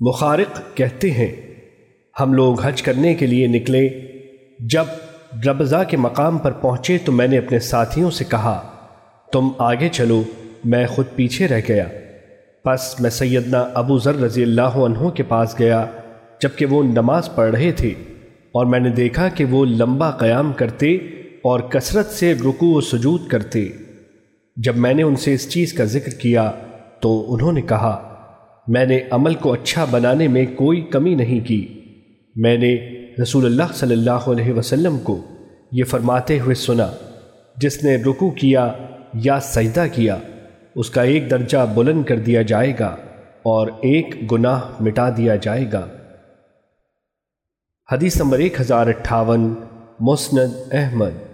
مخارق کہتے ہیں، ہم لوگ حج کرنے کے لیے نکلے، جب ربضہ کے مقام پر پہنچے تو میں نے اپنے ساتھیوں سے کہا، تم آگے چلو، میں خود پیچھے رہ گیا۔ پس میں سیدنا ابو ذر رضی اللہ عنہ کے پاس گیا، جبکہ وہ نماز پڑھ رہے تھے، اور میں نے دیکھا کہ وہ لمبا قیام کرتے اور کثرت سے رکوع و سجود کرتے۔ جب میں نے ان سے اس چیز کا ذکر کیا تو انہوں نے کہا میں نے عمل کو اچھا بنانے میں کوئی کمی نہیں کی۔ میں نے رسول اللہ صلی اللہ علیہ وسلم کو یہ فرماتے ہوئے سنا، جس نے رکو کیا یا سجدہ کیا، اس کا ایک درجہ بلند کر دیا جائے گا اور ایک گناہ مٹا دیا جائے گا۔ حدیث نمبر ایک ہزار اٹھاون، مسند احمد۔